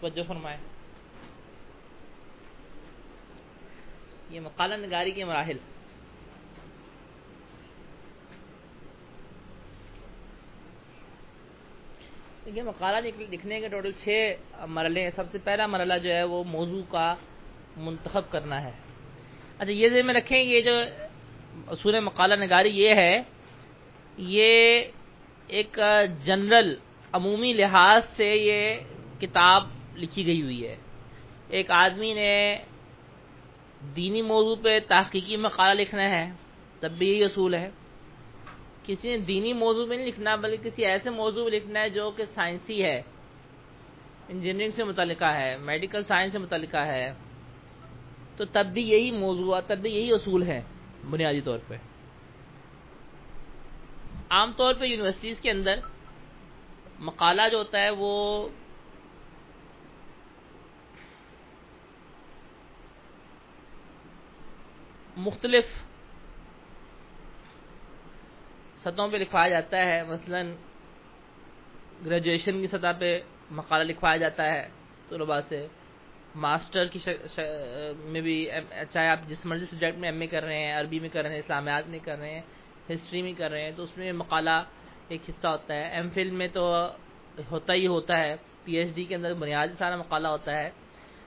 توجہ فرمائے۔ یہ مقالہ نگاری کے مراحل۔ یہ مقالہ لکھنے کے ٹوٹل چھ مرحلے ہیں۔ سب سے پہلا مرحلہ جو ہے وہ موضوع کا منتخب کرنا ہے۔ اچھا یہ ذہن میں رکھیں، یہ جو اصول مقالہ نگاری یہ ہے، یہ ایک جنرل عمومی لحاظ سے یہ کتاب لکھی گئی ہوئی ہے۔ ایک آدمی نے دینی موضوع پہ تحقیقی مقالہ لکھنا ہے، تب بھی یہی اصول ہے۔ کسی نے دینی موضوع میں نہیں لکھنا، بلکہ کسی ایسے موضوع میں لکھنا ہے جو کہ سائنسی ہے۔ انجینئرنگ سے متعلقہ ہے، میڈیکل سائنس سے متعلقہ ہے۔ تو تب بھی یہی موضوع تب بھی یہی اصول ہے بنیادی طور پہ۔ عام طور پہ یونیورسٹیز کے اندر مقالہ جو ہوتا ہے وہ مختلف سطحوں پہ لکھوایا جاتا ہے۔ مثلا گریجویشن کی سطح پہ مقالہ لکھوایا جاتا ہے۔ طلباء سے ماسٹر کی میں بھی چاہے آپ جس مرضی سبجیکٹ میں ایم اے کر رہے ہیں، عربی میں کر رہے ہیں، اسلامیات میں کر رہے ہیں ہسٹری میں کر رہے ہیں، تو اس میں مقالہ ایک حصہ ہوتا ہے۔ ایم فل میں تو ہوتا ہی ہوتا ہے۔ پی ایچ ڈی کے اندر بنیادی سارا مقالہ ہوتا ہے۔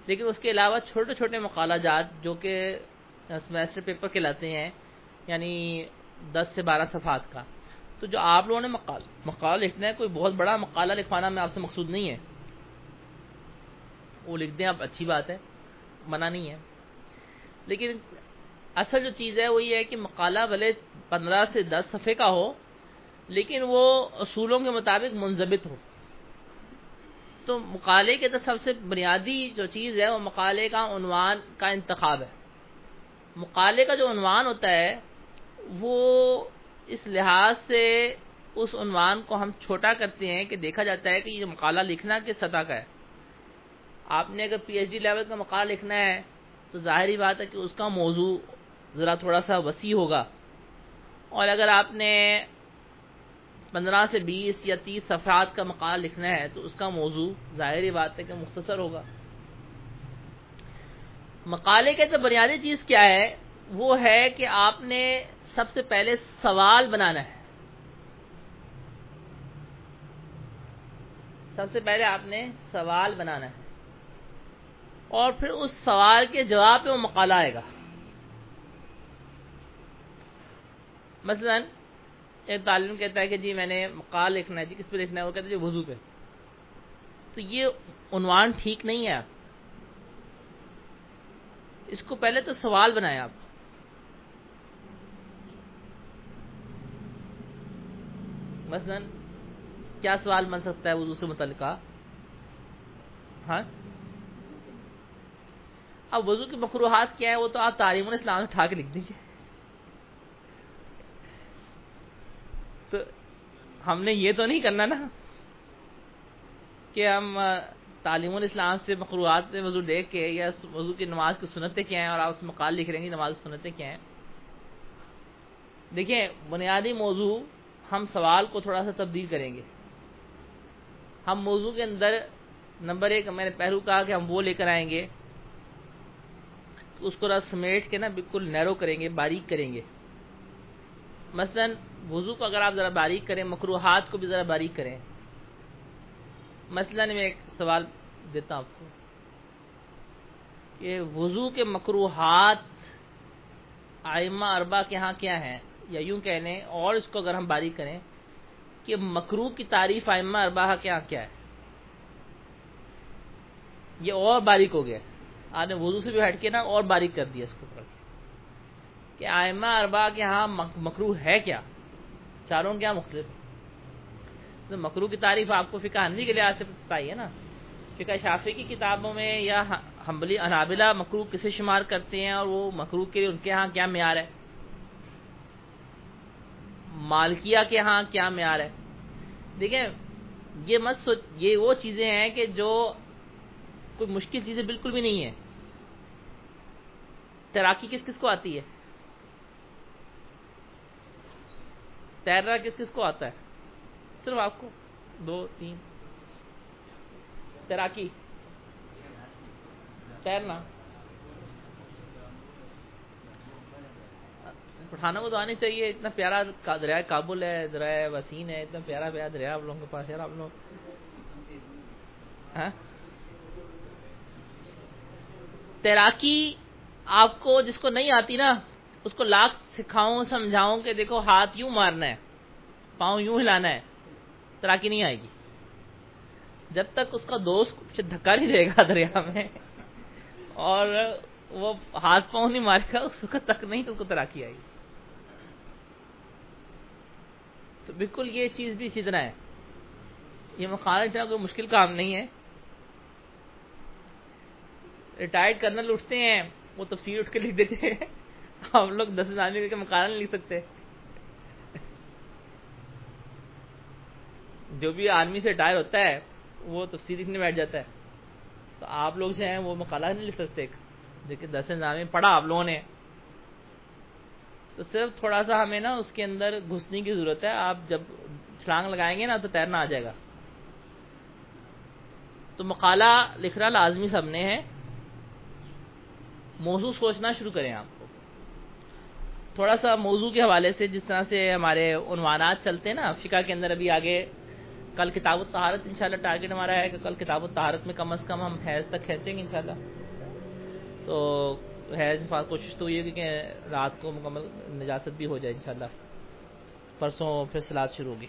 لیکن اس کے علاوہ چھوٹے چھوٹے مقالہ جات جو کہ سمیسٹر پیپر کہلاتے ہیں یعنی دس سے بارہ صفحات کا۔ تو جو آپ لوگوں نے مقال مقالہ لکھنا ہے، کوئی بہت بڑا مقالہ لکھوانا میں آپ سے مقصود نہیں ہے۔ وہ لکھ دیں آپ، اچھی بات ہے، منع نہیں ہے۔ لیکن اصل جو چیز ہے وہ یہ ہے کہ مقالہ بھلے پندرہ سے دس صفحے کا ہو، لیکن وہ اصولوں کے مطابق منظمت ہو۔ تو مقالے کے تو سب سے بنیادی جو چیز ہے، وہ مقالے کا عنوان کا انتخاب ہے۔ مقالے کا جو عنوان ہوتا ہے، وہ اس لحاظ سے اس عنوان کو ہم چھوٹا کرتے ہیں کہ دیکھا جاتا ہے کہ یہ مقالہ لکھنا کس سطح کا ہے۔ آپ نے اگر پی ایچ ڈی لیول کا مقالہ لکھنا ہے، تو ظاہری بات ہے کہ اس کا موضوع ذرا تھوڑا سا وسیع ہوگا۔ اور اگر آپ نے پندرہ سے بیس یا تیس صفحات کا مقالہ لکھنا ہے، تو اس کا موضوع ظاہری بات ہے کہ مختصر ہوگا۔ مقالے کے تو بنیادی چیز کیا ہے؟ وہ ہے کہ آپ نے سب سے پہلے سوال بنانا ہے۔ سب سے پہلے آپ نے سوال بنانا ہے۔ اور پھر اس سوال کے جواب پہ وہ مقالہ آئے گا۔ مثلا ایک تعلیم کہتا ہے کہ جی میں نے مقال لکھنا ہے جی کس پہ لکھنا ہے؟ وہ کہتا ہے جی وضو پہ۔ تو یہ عنوان ٹھیک نہیں ہے۔ آپ اس کو پہلے تو سوال بنائے آپ مثلا کیا سوال بن سکتا ہے وضو سے متعلقہ؟ ہاں؟ اب وضو کی مقروحات کیا ہے وہ تو آپ تعلیم الاسلام اٹھا کے لکھ دیں گے۔ تو ہم نے یہ تو نہیں کرنا نا کہ ہم تعلیم الاسلام سے مقروحات میں وضو دیکھ کے یا وضو کی نماز کی سنتیں کیا ہیں اور آپ اس مقال لکھ رہے ہیں نماز کی سنتیں کیا ہیں؟ دیکھیں، بنیادی موضوع ہم سوال کو تھوڑا سا تبدیل کریں گے۔ ہم موضوع کے اندر نمبر ایک، میں نے پہلو کہا کہ ہم وہ لے کر آئیں گے۔ اس کو سمیٹ کے نا بالکل نیرو کریں گے، باریک کریں گے۔ مثلا وضو کو اگر آپ ذرا باریک کریں، مقروحات کو بھی ذرا باریک کریں۔ مثلا میں ایک سوال دیتا ہوں آپ کو کہ وضو کے مقروحات آئمہ اربا کے ہاں کیا ہیں یا یوں کہہ لیں اور اس کو اگر ہم باریک کریں کہ مکرو کی تعریف آئمہ اربا کے ہاں کیا ہے؟ یہ اور باریک ہو گیا۔ آپ نے وضو سے بھی ہٹ کے نا اور باریک کر دیا اس کو پڑھ کہ آئمہ اربا کے ہاں مکرو ہے کیا؟ چاروں کیا ہاں مختلف۔ تو مکرو کی تعریف آپ کو فقہ حنوی کے لحاظ سے پائی ہے نا۔ فقہ شافی کی کتابوں میں یا حنبلی انابلہ مکرو کسے شمار کرتے ہیں اور وہ مکرو کے لیے ان کے ہاں کیا معیار ہے؟ مالکیہ کے ہاں کیا معیار ہے؟ دیکھیں، یہ مت سوچ، یہ وہ چیزیں ہیں کہ جو کوئی مشکل چیزیں بالکل بھی نہیں ہے تیراکی کس کس کو آتی ہے؟ تیرنا کس کس کو آتا ہے؟ صرف آپ کو۔ دو، تین۔ تیراکی۔ تیرنا پٹھانوں کو تو آنی چاہیے، اتنا پیارا دریا کابل ہے، دریا وسیم ہے، اتنا پیارا پیارا دریا آپ لوگوں کے پاس، یار آپ لوگ۔ ہاں؟ تیراکی آپ کو جس کو نہیں آتی نا، اس کو لاکھ سکھاؤں، سمجھاؤں کہ دیکھو ہاتھ یوں مارنا ہے، پاؤں یوں ہلانا ہے، تیراکی نہیں آئے گی۔ جب تک اس کا دوست دھکا نہیں دے گا دریا میں، اور وہ ہاتھ پاؤں نہیں مارے گا، اس وقت تک نہیں تو اس کو تیراکی آئے گی تو بالکل یہ چیز بھی اسی طرح ہے۔ یہ مقام اتنا کوئی مشکل کام نہیں ہے۔ ریٹائرڈ کرنل اٹھتے ہیں، وہ تفصیل اٹھ کے لکھ دیتے ہیں۔ ہم لوگ دس ہزار کے مکان نہیں لکھ سکتے۔ جو بھی آرمی سے ریٹائر ہوتا ہے وہ تفصیل لکھنے بیٹھ جاتا ہے۔ تو آپ لوگ جو ہیں وہ مقالہ نہیں لکھ سکتے جو کہ دس ہزار میں پڑھا آپ لوگوں نے۔ تو صرف تھوڑا سا ہمیں نا اس کے اندر گھسنے کی ضرورت ہے۔ آپ جب چھلانگ لگائیں گے نا تو تیرنا آ جائے گا۔ تو مقالہ لکھنا لازمی سب نے ہے۔ موضوع سوچنا شروع کریں آپ کو۔ تھوڑا سا موضوع کے حوالے سے جس طرح سے ہمارے عنوانات چلتے ہیں نا، فقہ کے اندر ابھی آگے کل کتاب الطہارت انشاءاللہ ٹارگٹ ہمارا ہے کہ کل کتاب الطہارت میں کم از کم ہم حیض تک کھینچیں گے انشاءاللہ۔ تو حیض کوشش تو یہ کہ رات کو مکمل نجاست بھی ہو جائے انشاءاللہ۔ پرسوں پھر سلاد شروع ہوگی۔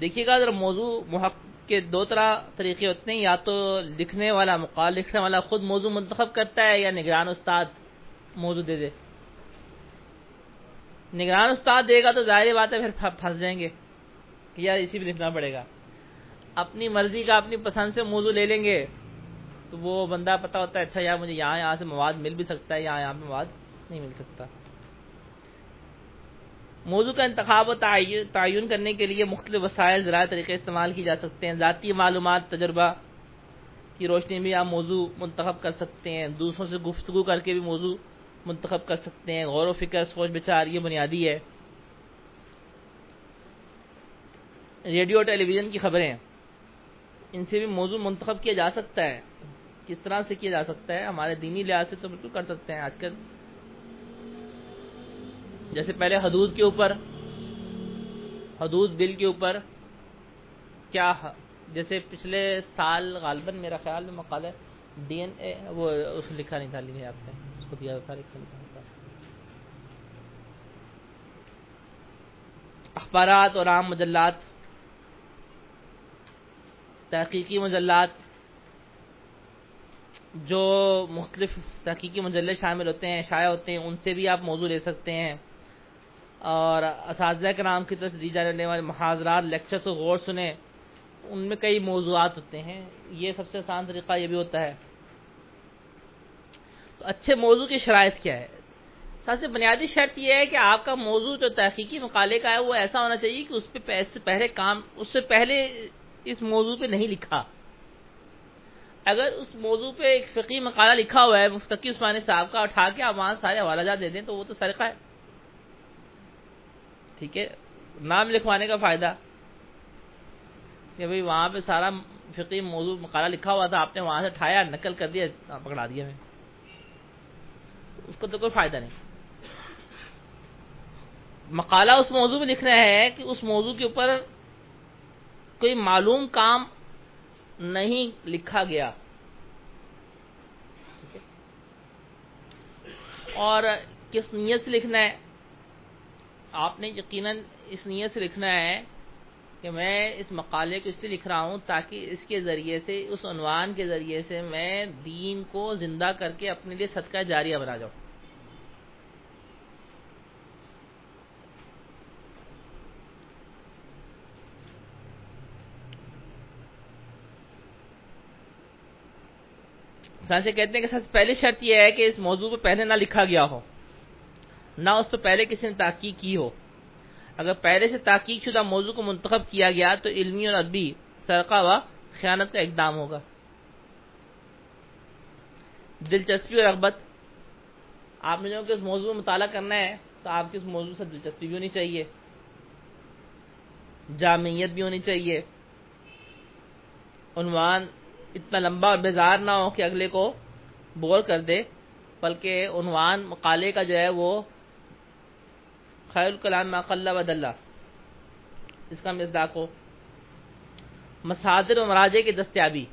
دیکھیے گا اگر موضوع محق کے دو طرح طریقے ہوتے ہیں، یا تو لکھنے والا مقال لکھنے والا خود موضوع منتخب کرتا ہے یا نگران استاد موضوع دے دے۔ نگران استاد دے گا تو ظاہر بات ہے پھر پھنس جائیں گے۔ کہ یار اسی پہ لکھنا پڑے گا۔ اپنی مرضی کا اپنی پسند سے موضوع لے لیں گے، تو وہ بندہ پتا ہوتا ہے اچھا یار مجھے یہاں یہاں سے مواد مل بھی سکتا ہے، یہاں یہاں پہ مواد نہیں مل سکتا۔ موضوع کا انتخاب و تعین کرنے کے لیے مختلف وسائل، ذرائع، طریقے استعمال کی جا سکتے ہیں۔ ذاتی معلومات، تجربہ کی روشنی میں آپ موضوع منتخب کر سکتے ہیں۔ دوسروں سے گفتگو کر کے بھی موضوع منتخب کر سکتے ہیں۔ غور و فکر، سوچ، بچار، یہ بنیادی ہے۔ ریڈیو ٹیلی ویژن کی خبریں ان سے بھی موضوع منتخب کیا جا سکتا ہے کس طرح سے کیا جا سکتا ہے ہمارے دینی لحاظ سے تو بالکل کر سکتے ہیں آج کل جیسے پہلے حدود کے اوپر، حدود بل کے اوپر کیا جیسے پچھلے سال غالباً میرا خیال میں مقالہ ڈی این اے وہ اس لکھا نہیں تھا، لکھا آپ نے اس کو دیا تھا۔ اخبارات اور عام مجلات تحقیقی مجلات جو مختلف تحقیقی مجلے شامل ہوتے ہیں، شائع ہوتے ہیں، ان سے بھی آپ موضوع لے سکتے ہیں۔ اور اساتذہ کے نام کی طرف سے دی جانے والے محاذرات لیکچرس و غور سنیں، ان میں کئی موضوعات ہوتے ہیں۔ یہ سب سے آسان طریقہ یہ بھی ہوتا ہے۔ تو اچھے موضوع کی شرائط کیا ہے؟ سب سے بنیادی شرط یہ ہے کہ آپ کا موضوع جو تحقیقی مقالے کا ہے، وہ ایسا ہونا چاہیے کہ اس پہ پہلے کام اس سے پہلے اس موضوع پہ نہیں لکھا۔ اگر اس موضوع پہ ایک فقی مقالہ لکھا ہوا ہے، مفتقی عثمانی صاحب کا، اٹھا کے آپ وہاں سارے حوالہ جات دے دیں تو وہ تو سرقہ ہے۔ ٹھیک ہے؟ نام لکھوانے کا فائدہ۔ کہ بھئی وہاں پہ سارا فقی موضوع مقالہ لکھا ہوا تھا، آپ نے وہاں سے اٹھایا، نقل کر دیا، پکڑا دیا میں۔ اس کو تو کوئی فائدہ نہیں۔ مقالہ اس موضوع میں لکھ رہا ہے کہ اس موضوع کے اوپر کوئی معلوم کام نہیں لکھا گیا۔ اور کس نیت سے لکھنا ہے؟ آپ نے یقیناً اس نیت سے لکھنا ہے کہ میں اس مقالے کو اس لیے لکھ رہا ہوں تاکہ اس کے ذریعے سے، اس عنوان کے ذریعے سے میں دین کو زندہ کر کے اپنے لیے صدقہ جاریہ بنا جاؤں۔ سے کہتے ہیں کہ سب سے پہلی شرط یہ ہے کہ اس موضوع پہ پہلے نہ لکھا گیا ہو، نہ اس پہ پہلے کسی نے تحقیق کی ہو۔ اگر پہلے سے تحقیق شدہ موضوع کو منتخب کیا گیا تو علمی اور ادبی سرقہ و خیانت کا اقدام ہوگا۔ دلچسپی اور رغبت۔ آپ نے جو کہ اس موضوع میں مطالعہ کرنا ہے تو آپ کی اس موضوع سے دلچسپی بھی ہونی چاہیے۔ جامعیت بھی ہونی چاہیے۔ عنوان اتنا لمبا اور بیزار نہ ہو کہ اگلے کو بور کر دے، بلکہ عنوان مقالے کا جو ہے وہ خیر الکلام مقل ود اللہ اس کا مزداق ہو۔ مسادر و مراجے کی دستیابی۔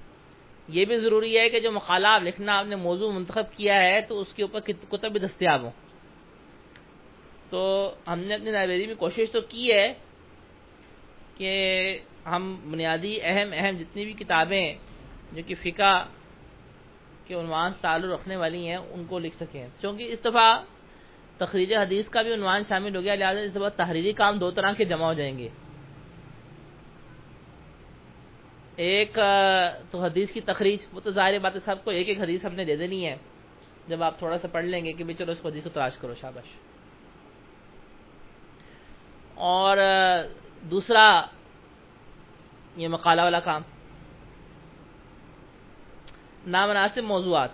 یہ بھی ضروری ہے کہ جو مقالہ آپ لکھنا آپ نے موضوع منتخب کیا ہے تو اس کے اوپر کتب بھی دستیاب ہوں۔ تو ہم نے اپنی لائبریری میں کوشش تو کی ہے کہ ہم بنیادی اہم اہم جتنی بھی کتابیں جو کہ فقہ کے عنوان تعلق رکھنے والی ہیں، ان کو لکھ سکیں۔ چونکہ اس دفعہ تخریج حدیث کا بھی عنوان شامل ہو گیا، لہٰذا اس دفعہ تحریری کام دو طرح کے جمع ہو جائیں گے۔ ایک، تو حدیث کی تخریج، وہ تو ظاہر بات ہے، سب کو ایک ایک حدیث ہم نے دے دینی ہے۔ جب آپ تھوڑا سا پڑھ لیں گے کہ بھی چلو اس کو حدیث کو تلاش کرو شابش اور دوسرا یہ مقالہ والا کام۔ نامناسب موضوعات۔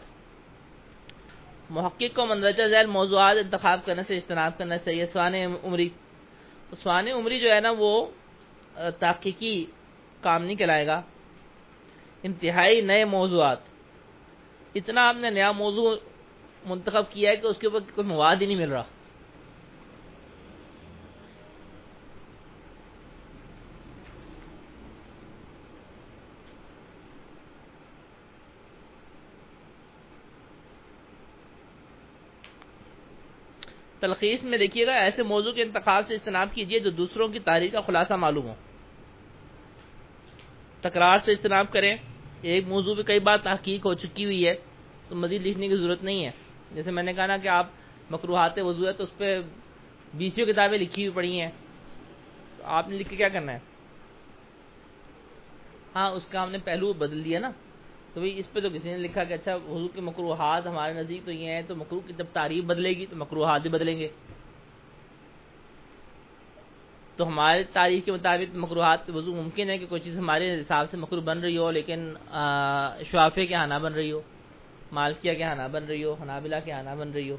محقق کو مندرجہ ذیل موضوعات انتخاب کرنے سے اجتناب کرنا چاہیے۔ سوان عمری سوان عمری جو ہے نا وہ تحقیقی کام نہیں کہلائے گا۔ انتہائی نئے موضوعات۔ اتنا آپ نے نیا موضوع منتخب کیا ہے کہ اس کے اوپر کوئی مواد ہی نہیں مل رہا۔ تلخیص میں دیکھیے گا، ایسے موضوع کے انتخاب سے اجتناب کیجیے جو دوسروں کی تاریخ کا خلاصہ معلوم ہو۔ تکرار سے اجتناب کریں۔ ایک موضوع پہ کئی بار تحقیق ہو چکی ہوئی ہے، تو مزید لکھنے کی ضرورت نہیں ہے۔ جیسے میں نے کہا نا کہ آپ مکروحات وضو ہے تو اس پہ بیسوں کتابیں لکھی ہوئی پڑی ہیں۔ تو آپ نے لکھ کے کیا کرنا ہے؟ ہاں اس کا ہم نے پہلو بدل دیا نا۔ تو بھائی اس پہ تو کسی نے لکھا کہ اچھا وضو کے مکروحات ہمارے نزدیک تو یہ ہیں، تو مکرو کی جب تعریف بدلے گی تو مکروحات بھی بدلیں گے۔ تو ہمارے تاریخ کے مطابق مکروحات وضو ممکن ہے کہ کوئی چیز ہمارے حساب سے مکرو بن رہی ہو، لیکن شوافے کے ہاں بن رہی ہو، مالکیہ کے ہاں بن رہی ہو، حنابلہ کے ہاں بن رہی ہو۔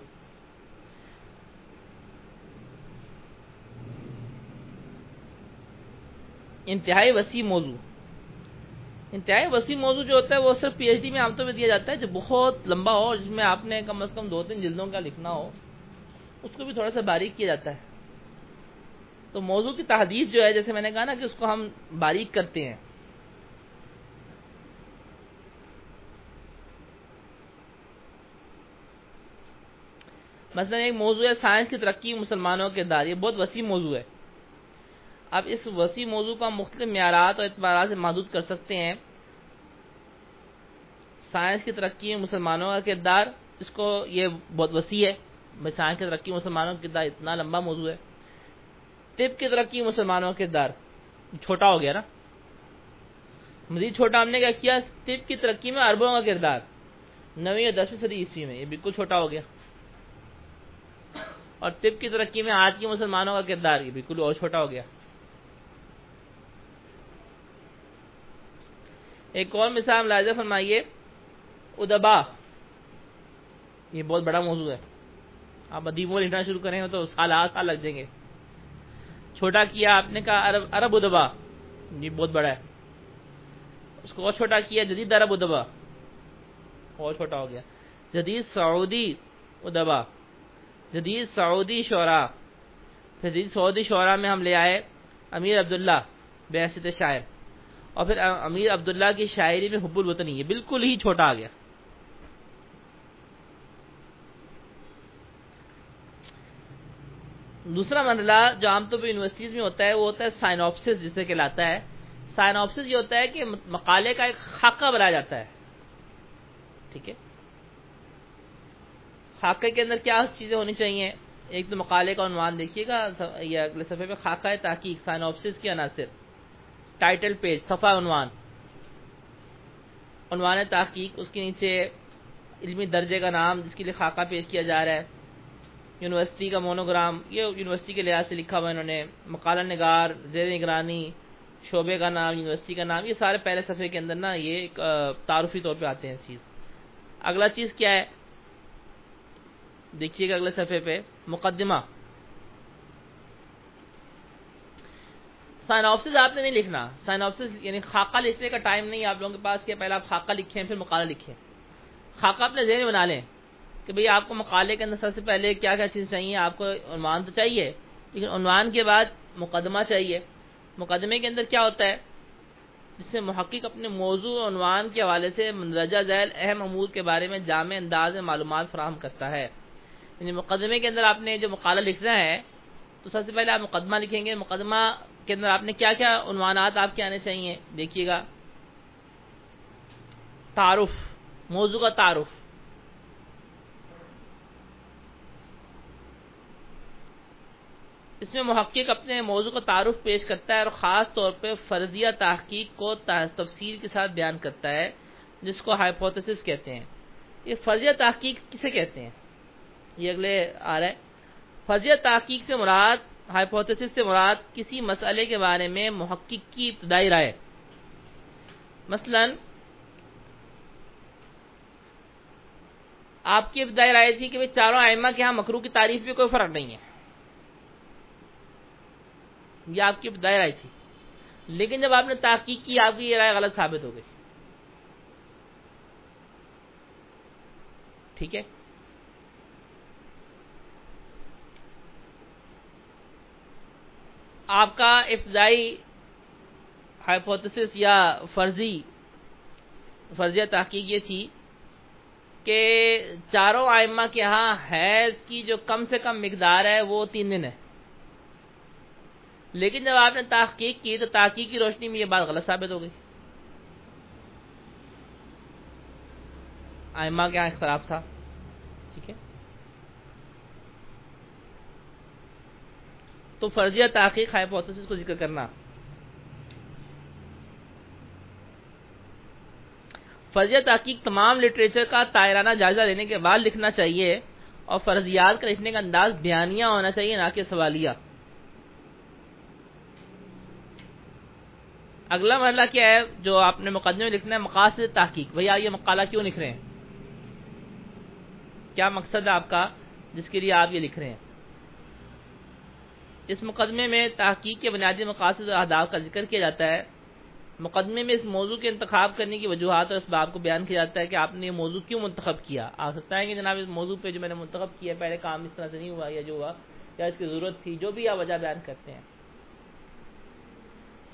انتہائی وسیع موضوع۔ انتہائی وسیع موضوع جو ہوتا ہے وہ صرف پی ایچ ڈی میں عام طور پہ دیا جاتا ہے جو بہت لمبا ہو جس میں آپ نے کم از کم دو تین جلدوں کا لکھنا ہو، اس کو بھی تھوڑا سا باریک کیا جاتا ہے۔ تو موضوع کی تحدید جو ہے، جیسے میں نے کہا نا کہ اس کو ہم باریک کرتے ہیں۔ مثلا ایک موضوع ہے سائنس کی ترقی مسلمانوں کے دار یہ بہت وسیع موضوع ہے۔ اب اس وسیع موضوع کا مختلف معیارات اور اعتبارات سے محدود کر سکتے ہیں۔ سائنس کی ترقی میں مسلمانوں کا کردار اس کو یہ بہت وسیع ہے۔ سائنس کی ترقی مسلمانوں کا کردار اتنا لمبا موضوع ہے۔ طب کی ترقی مسلمانوں کا کردار چھوٹا ہو گیا نا۔ مزید چھوٹا ہم نے کیا کیا، طب کی ترقی میں اربوں کا کردار۔ نویں یا دسویں صدی عیسوی میں، یہ بالکل چھوٹا ہو گیا۔ اور طب کی ترقی میں آج کے مسلمانوں کا کردار یہ بالکل اور چھوٹا ہو گیا۔ ایک اور مثال ملاحظہ فرمائیے، ادبا۔ یہ بہت بڑا موضوع ہے۔ آپ ادیبوں لکھنا شروع کریں تو سال آٹھ سال لگ جائیں گے۔ چھوٹا کیا آپ نے کہا عرب عرب ادبا؟ یہ بہت بڑا ہے۔ اس کو اور چھوٹا کیا، جدید عرب ادبا۔ اور چھوٹا ہو گیا۔ جدید سعودی ادبا۔ جدید سعودی شعرا جدید سعودی شعرا میں ہم لے آئے امیر عبداللہ بیاست شاعر اور پھر امیر عبداللہ کی شاعری میں حب الوطنی، یہ بالکل ہی چھوٹا آ گیا۔ دوسرا مرحلہ جو عام طور پہ یونیورسٹیز میں ہوتا ہے، وہ ہوتا ہے سائنوپسس جسے کہلاتا ہے۔ سائنوپسس یہ ہوتا ہے کہ مقالے کا ایک خاکہ بنایا جاتا ہے۔ ٹھیک ہے؟ خاکے کے اندر کیا چیزیں ہونی چاہیے؟ ایک تو مقالے کا عنوان دیکھیے گا یہ اگلے صفحے پہ خاکہ ہے تحقیق سائنوپسس کے عناصر۔ ٹائٹل پیج، صفحہ عنوان۔ عنوان تحقیق، اس کے نیچے علمی درجے کا نام، جس کے لیے خاکہ پیش کیا جا رہا ہے۔ یونیورسٹی کا مونوگرام، یہ یونیورسٹی کے لحاظ سے لکھا ہوا انہوں نے۔ مقالہ نگار، زیر نگرانی، شعبے کا نام، یونیورسٹی کا نام، یہ سارے پہلے صفحے کے اندر نا یہ ایک تعارفی طور پہ آتے ہیں چیز۔ اگلا چیز کیا ہے؟ دیکھیے گا اگلے صفحے پہ۔ مقدمہ۔ سائنوپسس آپ نے نہیں لکھنا. سائنوپسس یعنی خاکہ لکھنے کا ٹائم نہیں آپ لوگوں کے پاس کہ پہلے آپ خاکہ لکھیں، پھر مقالہ لکھیں. خاکہ اپنے ذہن بنا لیں کہ بھئی آپ کو مقالے کے اندر سب سے پہلے کیا کیا چیز چاہیے، آپ کو عنوان تو چاہیے، لیکن عنوان کے بعد مقدمہ چاہیے. مقدمے کے اندر کیا ہوتا ہے؟ جس سے محقق اپنے موضوع عنوان کے حوالے سے مندرجہ ذیل اہم امور کے بارے میں جامع انداز میں معلومات فراہم کرتا ہے. یعنی مقدمے کے اندر آپ نے جو مقالہ لکھنا ہے، تو سب سے پہلے آپ مقدمہ لکھیں گے. مقدمہ کے اندر آپ نے کیا کیا عنوانات آپ کے آنے چاہیے؟ دیکھیے گا۔ تعارف، موضوع کا تعارف۔ اس میں محقق اپنے موضوع کا تعارف پیش کرتا ہے اور خاص طور پہ فرضیہ تحقیق کو تفصیل کے ساتھ بیان کرتا ہے، جس کو ہائپوتھس کہتے ہیں۔ یہ فرضیہ تحقیق کسے کہتے ہیں؟ یہ اگلے آ رہا ہے۔ فرضیہ تحقیق سے مراد ہائپوتھس سے مراد کسی مسئلے کے بارے میں محقق کی ابتدائی رائے۔ مثلا، آپ کی ابتدائی رائے تھی کہ چاروں آئمہ کے ہاں مکرو کی تعریف بھی کوئی فرق نہیں ہے۔ یہ آپ کی ابتدائی رائے تھی۔ لیکن جب آپ نے تحقیق کی، آپ کی یہ رائے غلط ثابت ہو گئی۔ ٹھیک ہے؟ آپ کا ابتدائی ہائپوتھس یا فرضی، فرضیہ تحقیق یہ تھی کہ چاروں آئمہ کے ہاں حیض کی جو کم سے کم مقدار ہے وہ تین دن ہے۔ لیکن جب آپ نے تحقیق کی تو تحقیق کی روشنی میں یہ بات غلط ثابت ہو گئی۔ آئمہ کے یہاں اختلاف تھا، ٹھیک ہے؟ تو فرضیہ تحقیق ہائپوتھس کو ذکر کرنا۔ فرضیہ تحقیق تمام لٹریچر کا تائرانہ جائزہ لینے کے بعد لکھنا چاہیے اور فرضیات کا لکھنے کا انداز بیانیہ ہونا چاہیے، نہ کہ سوالیہ۔ اگلا مرحلہ کیا ہے جو آپ نے مقدمے میں لکھنا ہے؟ مقاصد تحقیق۔ بھیا یہ مقالہ کیوں لکھ رہے ہیں؟ کیا مقصد ہے آپ کا؟ جس کے لیے آپ یہ لکھ رہے ہیں۔ اس مقدمے میں تحقیق کے بنیادی مقاصد اور اہداف کا ذکر کیا جاتا ہے، مقدمے میں اس موضوع کے انتخاب کرنے کی وجوہات اور اسباب کو بیان کیا جاتا ہے کہ آپ نے یہ موضوع کیوں منتخب کیا؟ آ سکتا ہے کہ جناب اس موضوع پہ جو میں نے منتخب کیا پہلے کام اس طرح سے نہیں ہوا یا جو ہوا، یا اس کی ضرورت تھی، جو بھی آپ وجہ بیان کرتے ہیں۔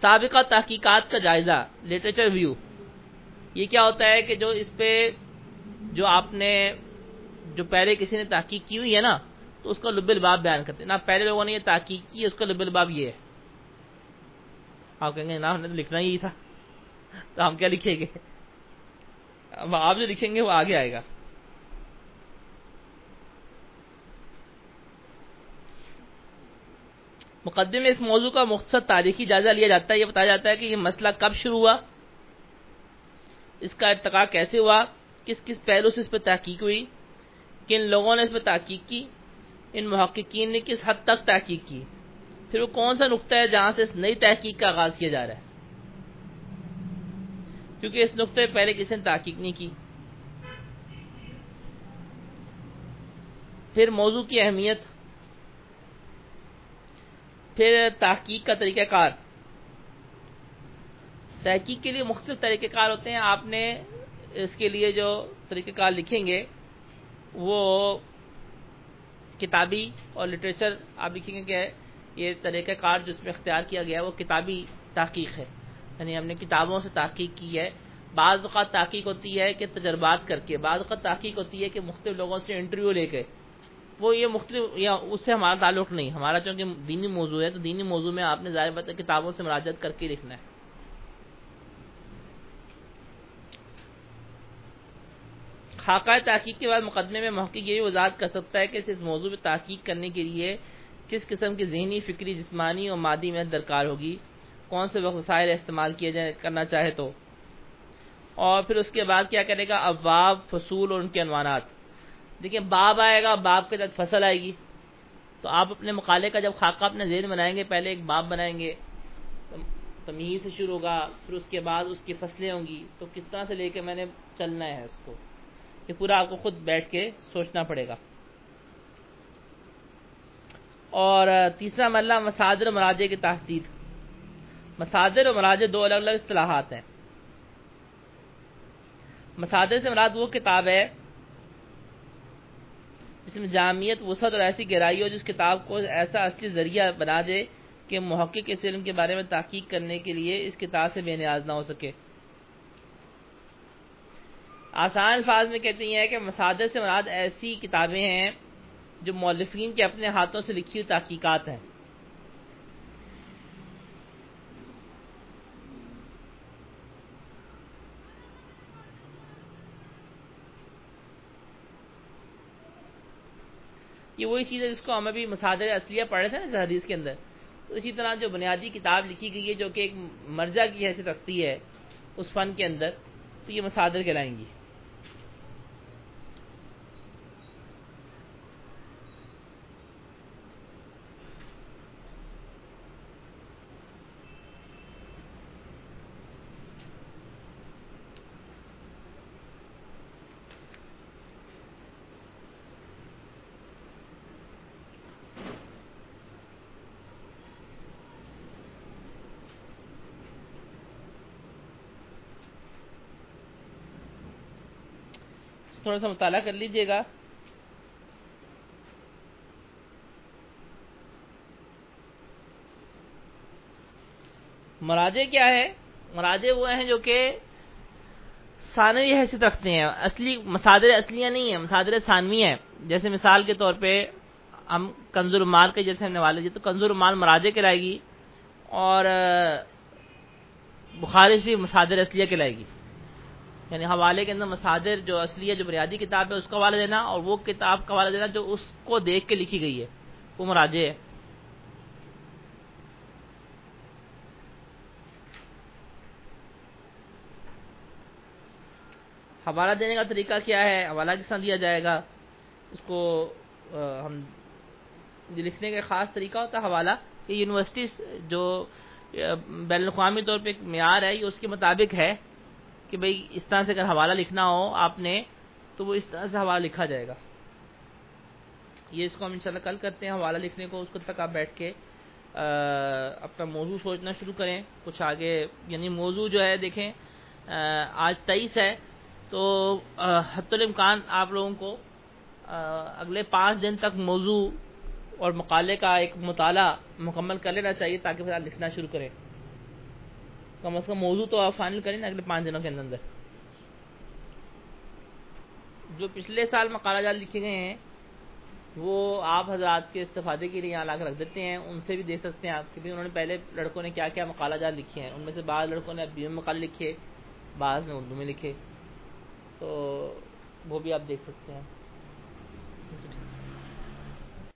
سابقہ تحقیقات کا جائزہ لٹریچر ویو یہ کیا ہوتا ہے کہ جو اس پہ جو آپ نے، جو پہلے کسی نے تحقیق کی ہوئی ہے نا تو اس کا لب الباب بیان کرتے نا پہلے لوگوں نے یہ تحقیق کی، اس کا لب الباب یہ ہے۔ آپ کہیں گے نا ہم نے تو لکھنا ہی تھا۔ تو ہم کیا لکھیں گے؟ آپ جو لکھیں گے وہ آگے آئے گا۔ مقدمے میں اس موضوع کا مختصر تاریخی جائزہ لیا جاتا ہے۔ یہ بتایا جاتا ہے کہ یہ مسئلہ کب شروع ہوا، اس کا ارتقا کیسے ہوا، کس کس پہلو سے اس پہ تحقیق ہوئی، کن لوگوں نے اس پہ تحقیق کی ان محققین نے کس حد تک تحقیق کی؟ پھر وہ کون سا نقطہ ہے جہاں سے اس نئی تحقیق کا آغاز کیا جا رہا ہے؟ کیونکہ اس نقطے پہلے کسی نے تحقیق نہیں کی۔ پھر موضوع کی اہمیت۔ پھر تحقیق کا طریقہ کار۔ تحقیق کے لیے مختلف طریقہ کار ہوتے ہیں۔ آپ نے اس کے لیے جو طریقہ کار لکھیں گے، وہ کتابی اور لٹریچر آپ لکھیں گے کہ یہ طریقہ کار جو اس میں اختیار کیا گیا ہے، وہ کتابی تحقیق ہے۔ یعنی ہم نے کتابوں سے تحقیق کی ہے۔ بعض اوقات تحقیق ہوتی ہے کہ تجربات کر کے، بعض اوقات تحقیق ہوتی ہے کہ مختلف لوگوں سے انٹرویو لے کے۔ وہ یہ مختلف، یا اس سے ہمارا تعلق نہیں۔ ہمارا چونکہ دینی موضوع ہے، تو دینی موضوع میں آپ نے ظاہر بات کتابوں سے مراجت کر کے لکھنا ہے۔ خاکہ تحقیق کے بعد مقدمے میں محقق یہ وضاحت کر سکتا ہے کہ اس موضوع پہ تحقیق کرنے کے لیے کس قسم کی ذہنی، فکری، جسمانی اور مادی محنت درکار ہوگی؟ کون سے وسائل استعمال کیا جائے کرنا چاہے تو؟ اور پھر اس کے بعد کیا کرے گا؟ ابواب، فصول اور ان کے عنوانات۔ دیکھیں، باب آئے گا، باب کے تحت فصل آئے گی۔ تو آپ اپنے مقالے کا جب خاکہ اپنے ذہن بنائیں گے، پہلے ایک باب بنائیں گے۔ تمیز سے شروع ہوگا، پھر اس کے بعد اس کی فصلیں ہوں گی۔ تو کس طرح سے لے کے میں نے چلنا ہے اس کو؟ یہ پورا آپ کو خود بیٹھ کے سوچنا پڑے گا۔ اور تیسرا مرلہ مسادر مراجے کی تحدید۔ مسادر اور مراجع دو الگ الگ اصطلاحات ہیں۔ مسادر سے مراد وہ کتاب ہے جس میں جامعت وسعت اور ایسی گہرائی ہو جس کتاب کو ایسا اصلی ذریعہ بنا دے کہ محقق اس علم کے بارے میں تحقیق کرنے کے لیے اس کتاب سے بے نیاز نہ ہو سکے۔ آسان الفاظ میں کہتے ہیں کہ مسادر سے مراد ایسی کتابیں ہیں جو مولفین کے اپنے ہاتھوں سے لکھی ہوئی تحقیقات ہیں۔ یہ وہی چیز ہے جس کو ہم ابھی مسادر اصلیہ پڑھے تھے نا حدیث کے اندر۔ تو اسی طرح جو بنیادی کتاب لکھی گئی ہے جو کہ ایک مرجع کی حیثیت رکھتی ہے اس فن کے اندر، تو یہ مسادر کہلائیں گی۔ تھوڑا سا مطالعہ کر لیجیے گا۔ مراجے کیا ہے؟ مراجے وہ ہیں جو کہ ثانوی حیثیت رکھتے ہیں۔ اصلی مسادر اصلیاں نہیں ہیں مسادر ثانوی ہیں۔ جیسے مثال کے طور پہ ہم کنزور مال کے جیسے ہم نوالے جی، تو کنزور مال مراجے کے لائے گی اور بخاری سے مسادر اصلیہ کے لائے گی۔ یعنی حوالے کے اندر مسادر جو اصلی ہے، جو بنیادی کتاب ہے، اس کا حوالہ دینا اور وہ کتاب کا حوالہ دینا جو اس کو دیکھ کے لکھی گئی ہے۔ وہ مراجے ہے۔ حوالہ دینے کا طریقہ کیا ہے؟ حوالہ کس طرح دیا جائے گا؟ اس کو ہم لکھنے کا خاص طریقہ ہوتا ہے حوالہ کہ یونیورسٹی جو بین الاقوامی طور پہ ایک معیار ہے، یہ اس کے مطابق ہے۔ کہ بھئی اس طرح سے اگر حوالہ لکھنا ہو آپ نے، تو وہ اس طرح سے حوالہ لکھا جائے گا۔ یہ اس کو ہم انشاءاللہ کل کرتے ہیں، حوالہ لکھنے کو، اس کو تک آپ بیٹھ کے اپنا موضوع سوچنا شروع کریں۔ کچھ آگے یعنی موضوع جو ہے، دیکھیں آج تیئیس ہے۔ تو حت الامکان آپ لوگوں کو اگلے پانچ دن تک موضوع اور مقالے کا ایک مطالعہ مکمل کر لینا چاہیے تاکہ پھر آپ لکھنا شروع کریں۔ کم از کم موضوع تو آپ فائنل کریں نا اگلے پانچ دنوں کے اندر۔ اندر جو پچھلے سال مقالہ جات لکھے گئے ہیں، وہ آپ حضرات کے استفادے کے لیے یہاں لا کے رکھ دیتے ہیں، ان سے بھی دیکھ سکتے ہیں آپ کہ انہوں نے پہلے لڑکوں نے کیا کیا مقالہ جات لکھے ہیں۔ ان میں سے بعض لڑکوں نے عربی میں مقالے لکھے، بعض نے اردو میں لکھے۔ تو وہ بھی آپ دیکھ سکتے ہیں۔